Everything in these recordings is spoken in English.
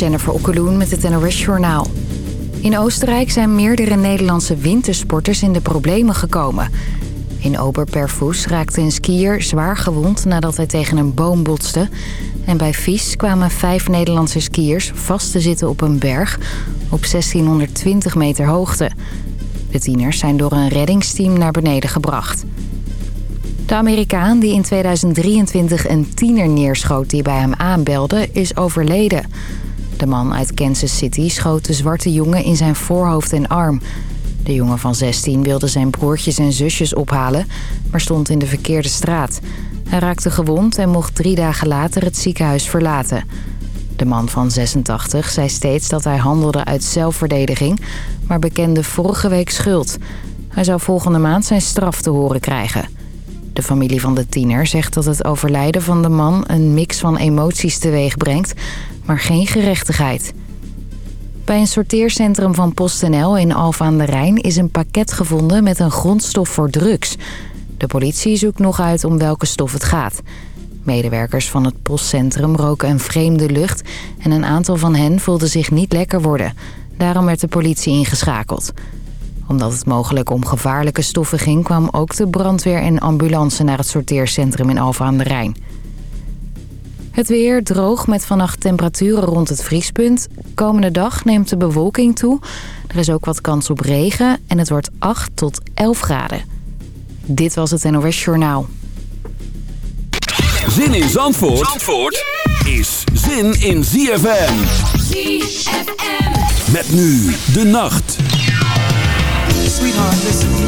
Jennifer Okkeloen met het NOS Journaal. In Oostenrijk zijn meerdere Nederlandse wintersporters in de problemen gekomen. In Oberperfus raakte een skier zwaar gewond nadat hij tegen een boom botste. En bij Fies kwamen vijf Nederlandse skiers vast te zitten op een berg op 1620 meter hoogte. De tieners zijn door een reddingsteam naar beneden gebracht. De Amerikaan die in 2023 een tiener neerschoot die bij hem aanbelde, is overleden. De man uit Kansas City schoot de zwarte jongen in zijn voorhoofd en arm. De jongen van 16 wilde zijn broertjes en zusjes ophalen, maar stond in de verkeerde straat. Hij raakte gewond en mocht drie dagen later het ziekenhuis verlaten. De man van 86 zei steeds dat hij handelde uit zelfverdediging... maar bekende vorige week schuld. Hij zou volgende maand zijn straf te horen krijgen. De familie van de tiener zegt dat het overlijden van de man... een mix van emoties teweeg brengt, maar geen gerechtigheid. Bij een sorteercentrum van PostNL in Alphen aan de Rijn... is een pakket gevonden met een grondstof voor drugs. De politie zoekt nog uit om welke stof het gaat... Medewerkers van het postcentrum roken een vreemde lucht... en een aantal van hen voelden zich niet lekker worden. Daarom werd de politie ingeschakeld. Omdat het mogelijk om gevaarlijke stoffen ging... kwam ook de brandweer en ambulance naar het sorteercentrum in Alphen aan de Rijn. Het weer droog met vannacht temperaturen rond het vriespunt. Komende dag neemt de bewolking toe. Er is ook wat kans op regen en het wordt 8 tot 11 graden. Dit was het NOS Journaal. Zin in Zandvoort, Zandvoort is zin in ZFM. ZFM. Met nu de nacht. Sweetheart, listen.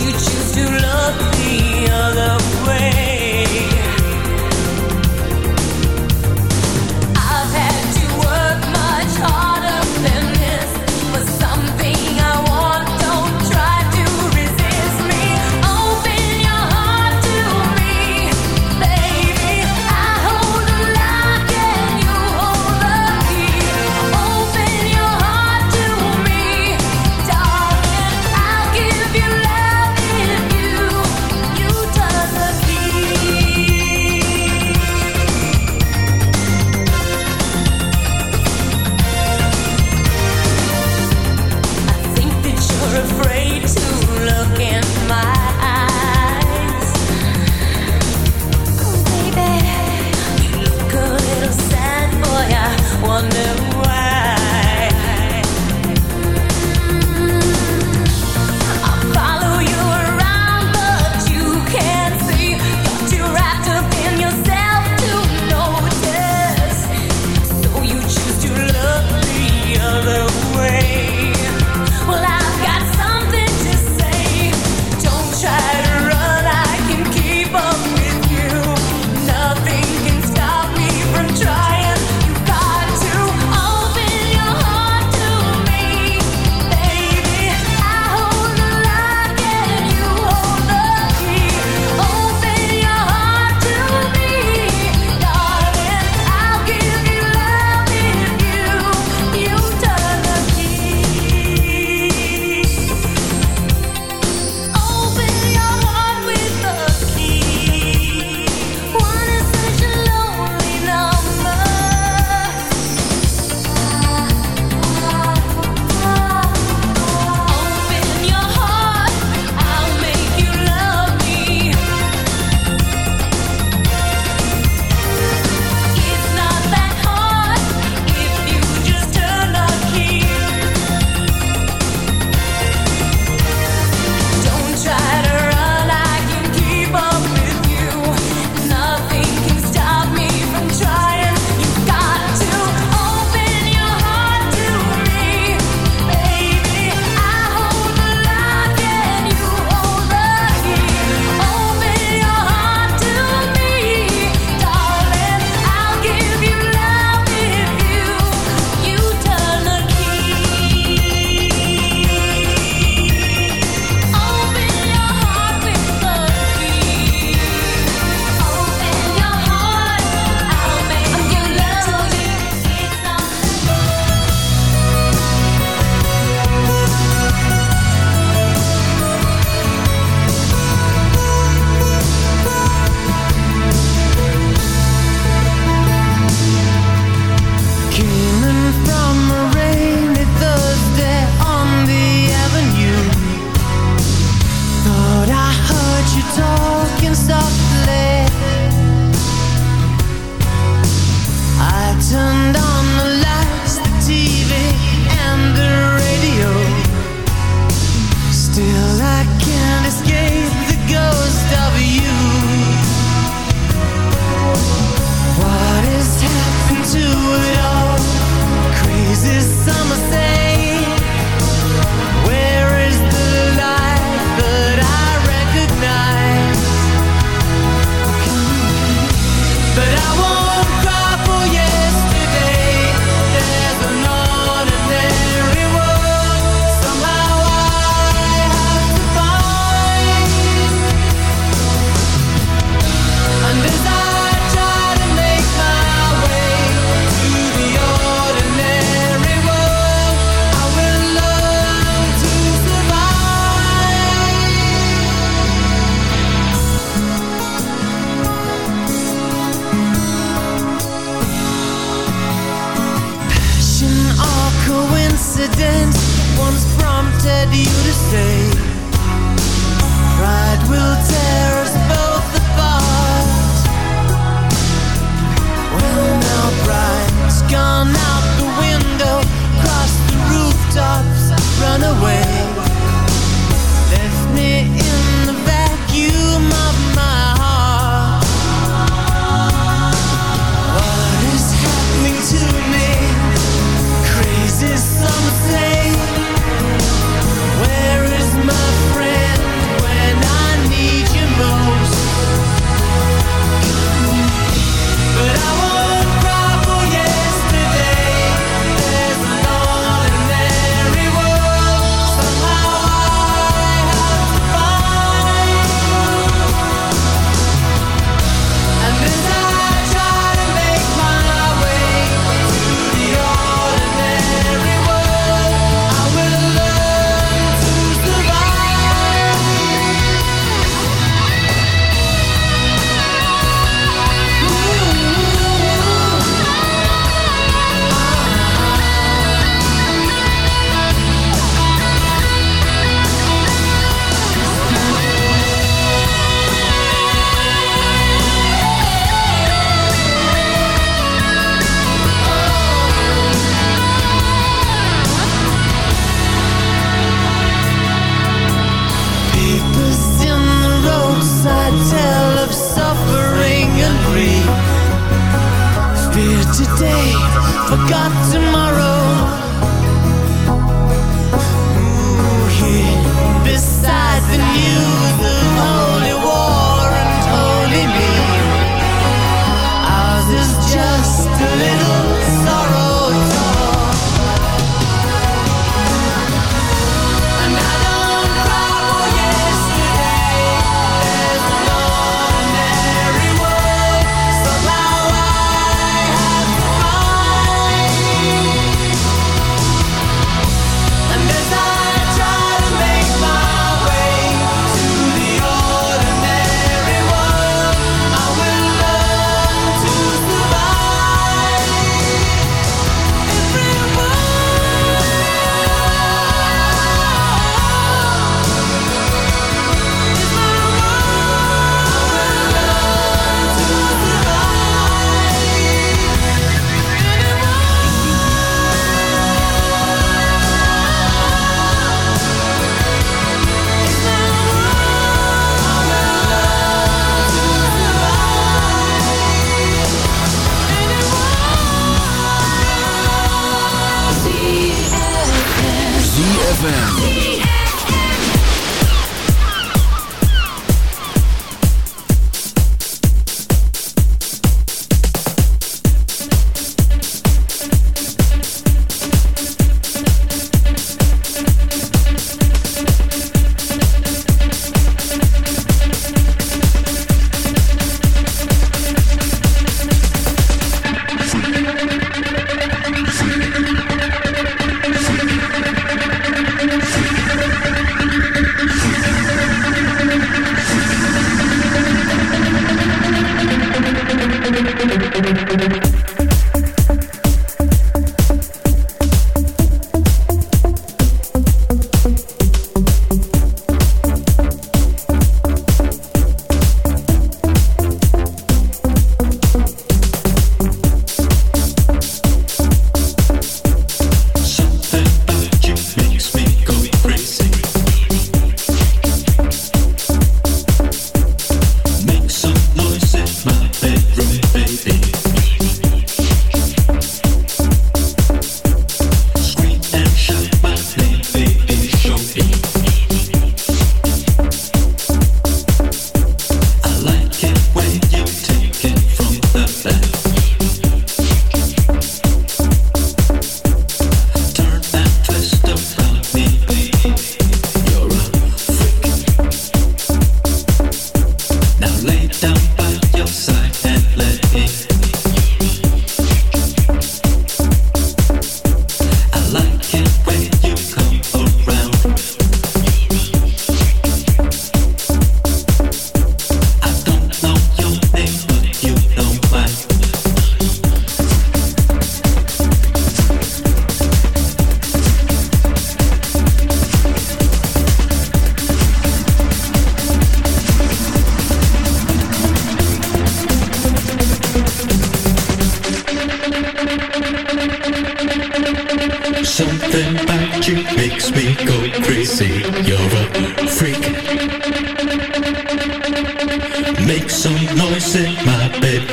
you choose to love.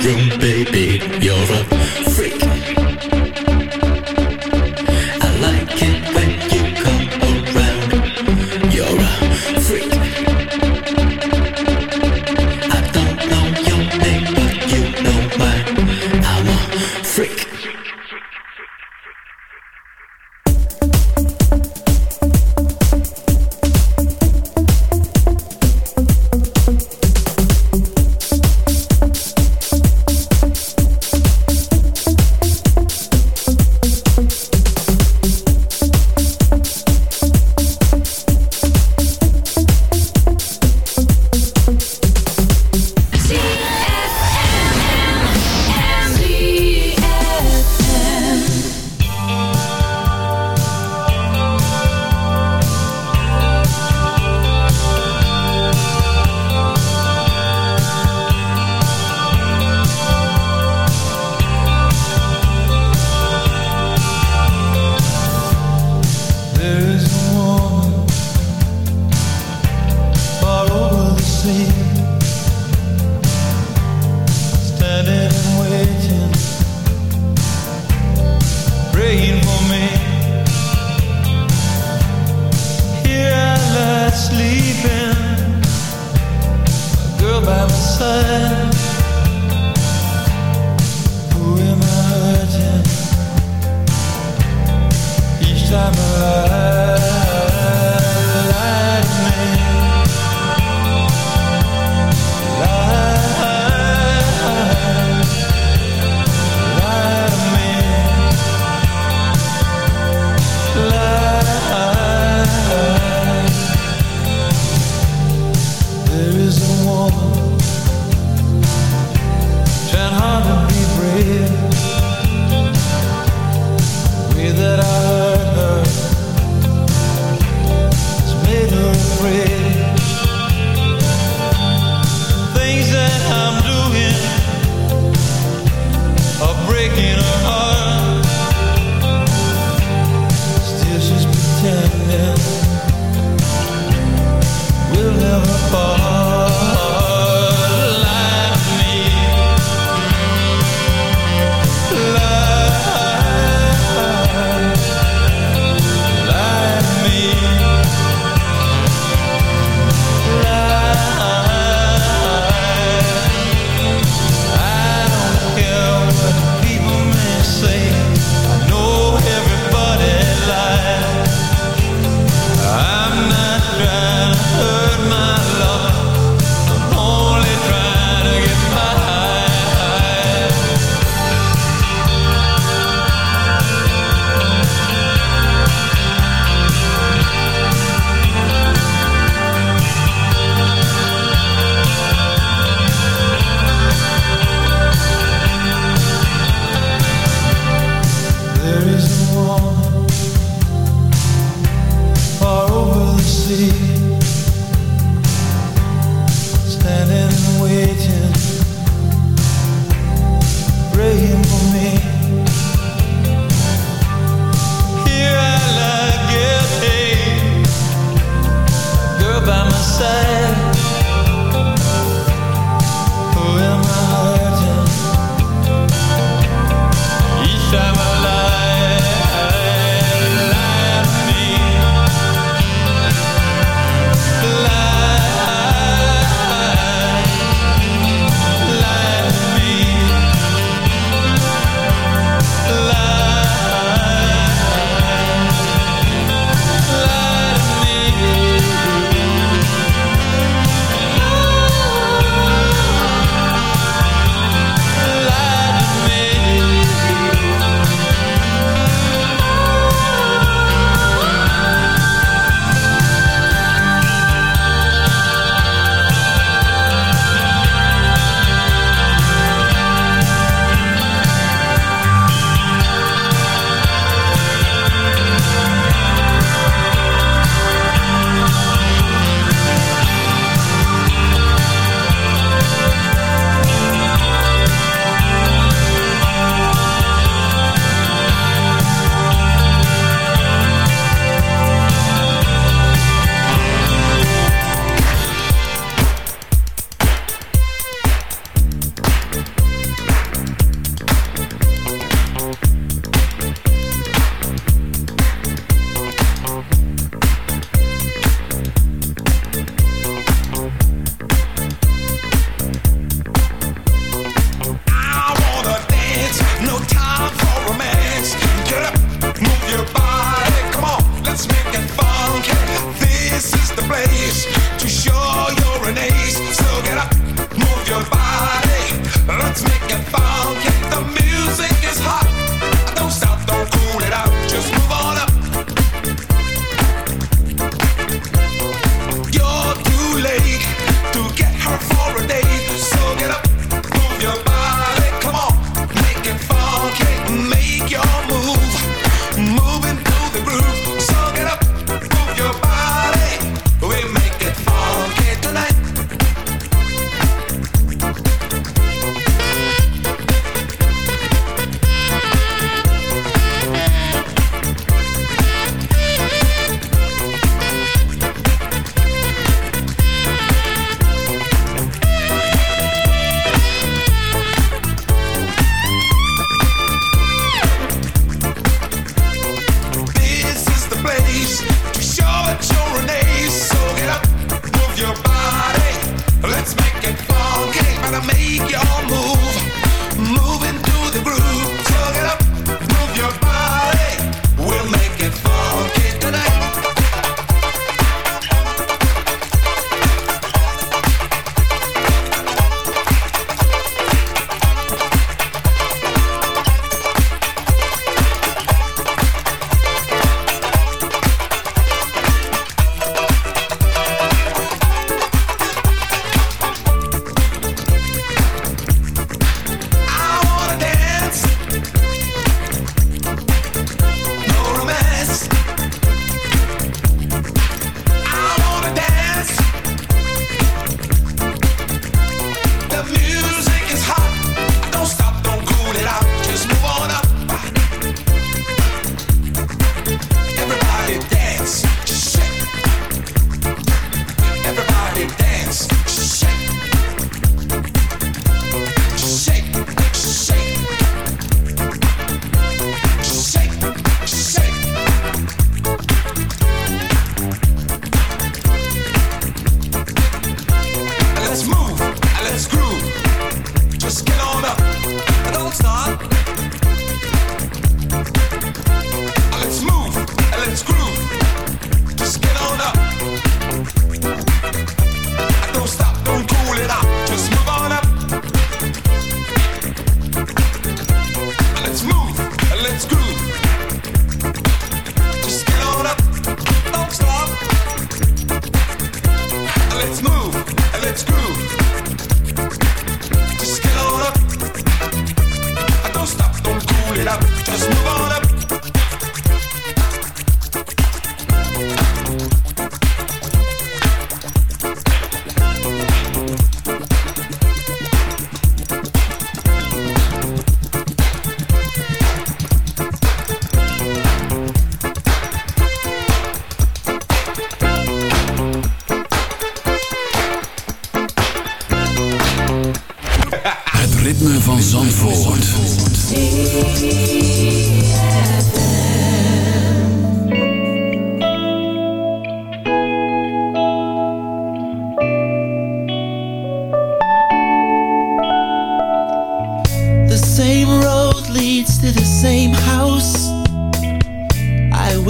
Bedroom, baby. You're a my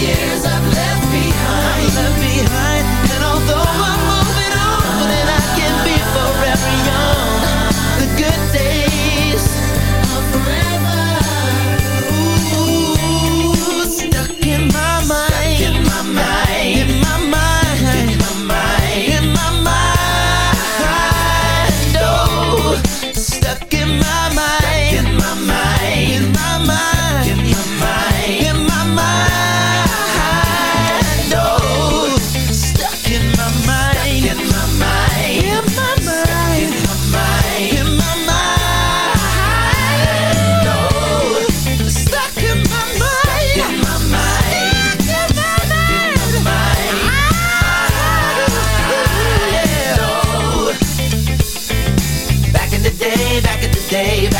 Years I've left behind. left behind.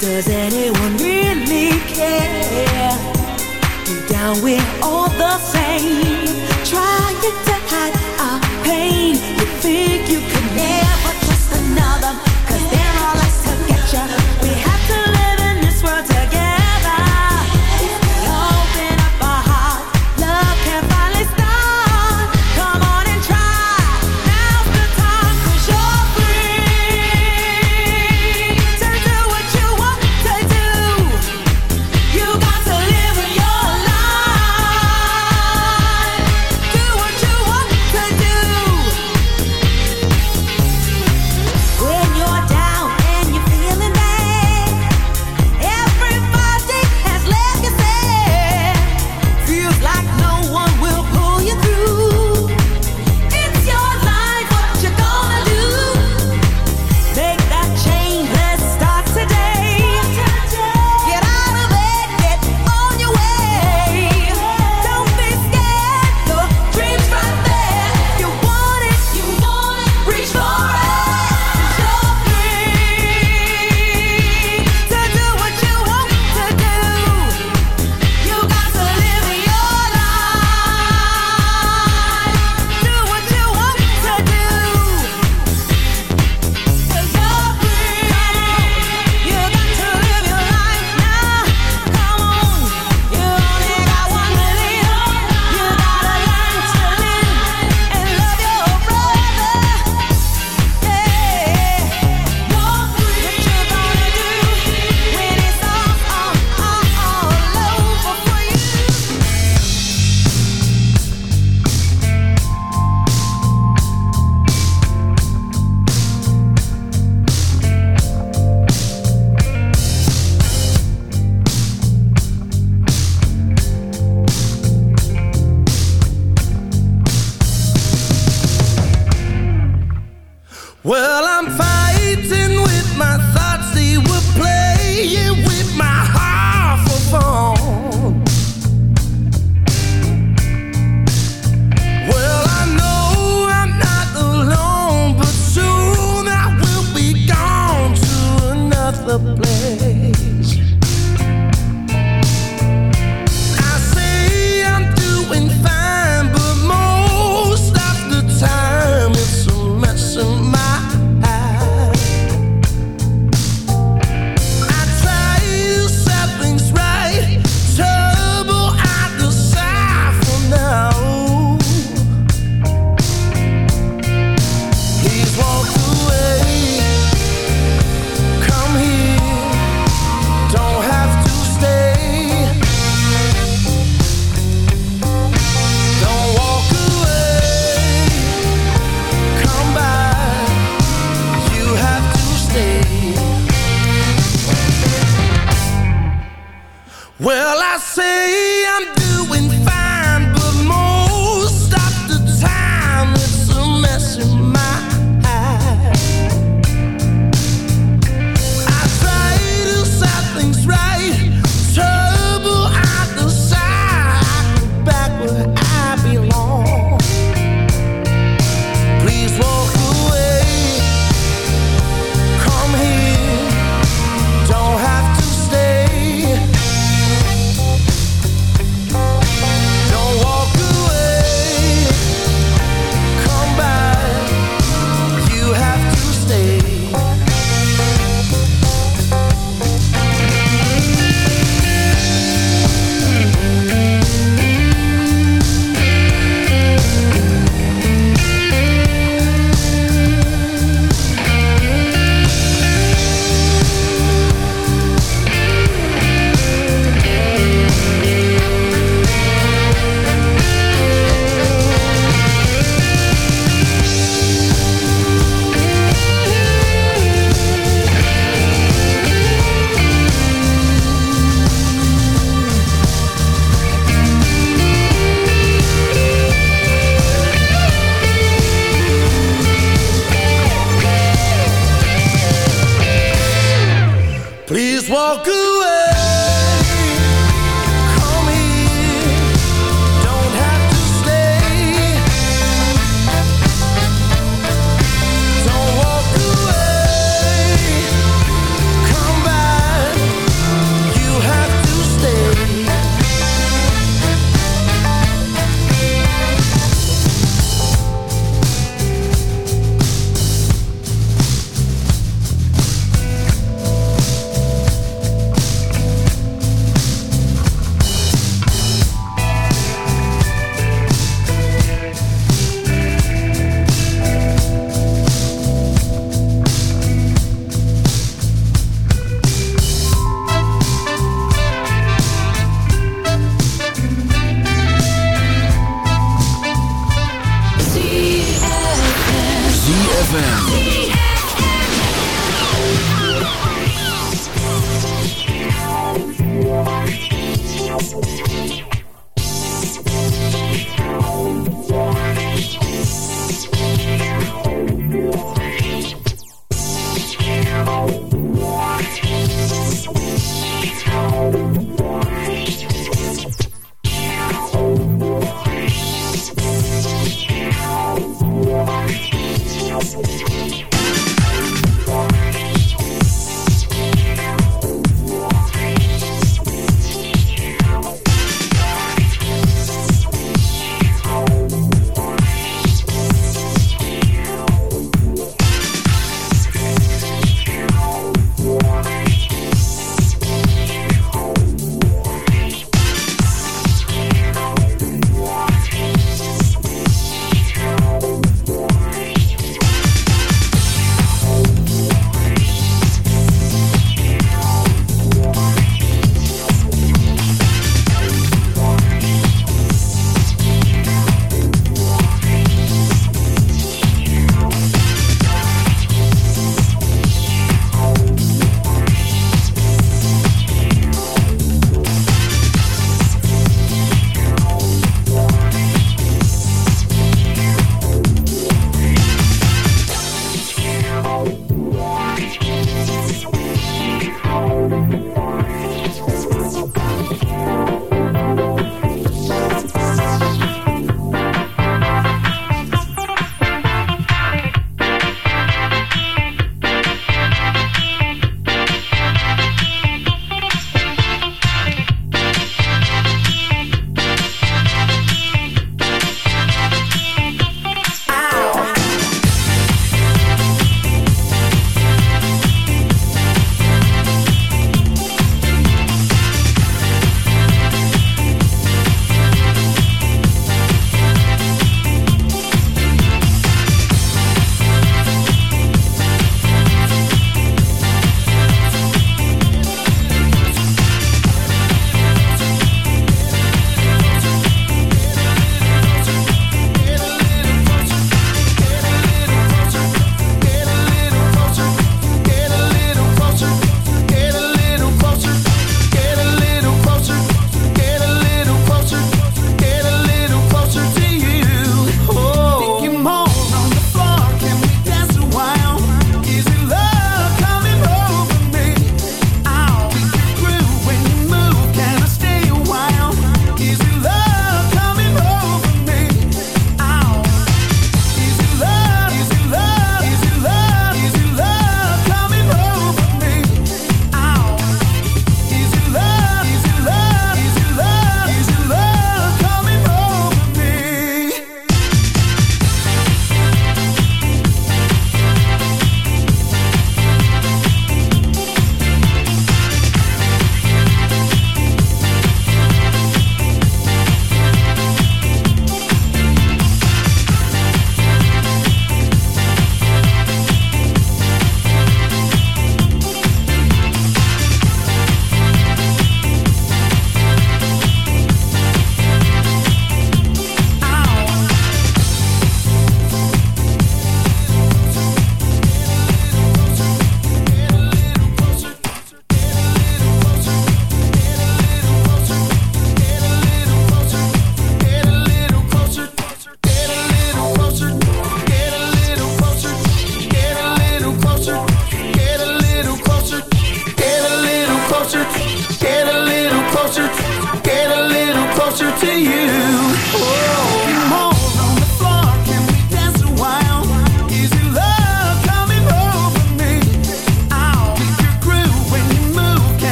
Does anyone really care? Deep down we're all the same Trying to hide our pain You think you can never trust another ZFM.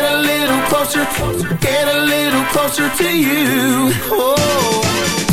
Get a little closer, get a little closer to you. Oh.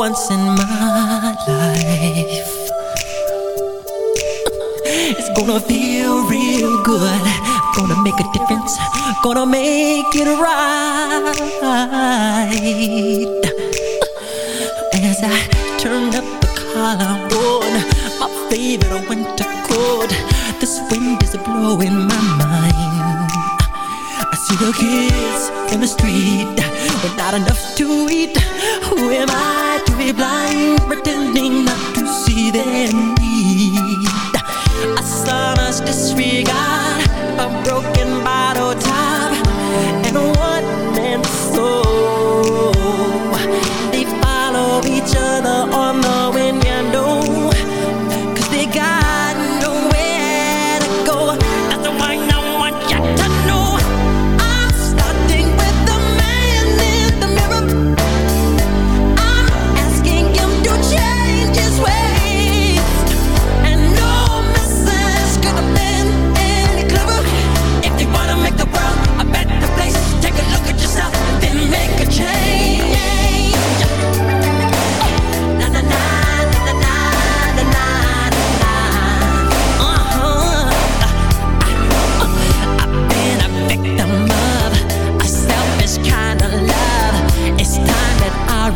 Once in my life. It's gonna feel real good. Gonna make a difference. Gonna make it right. As I turn up the collar on my favorite winter coat, this wind is blowing my mind. I see the kids in the street but not enough to eat. Who am I be blind, pretending not to see their need? A son's disregard,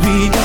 be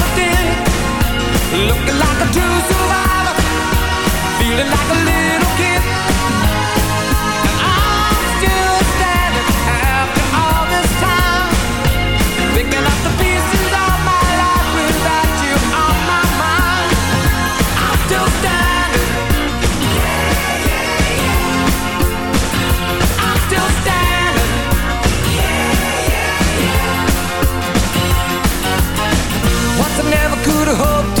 Looking like a true survivor. Feeling like a little kid. And I'm still standing After all this time. Picking up the pieces of my life Without you on my mind. I'm still standing. I'm still standing. Once I never could have hoped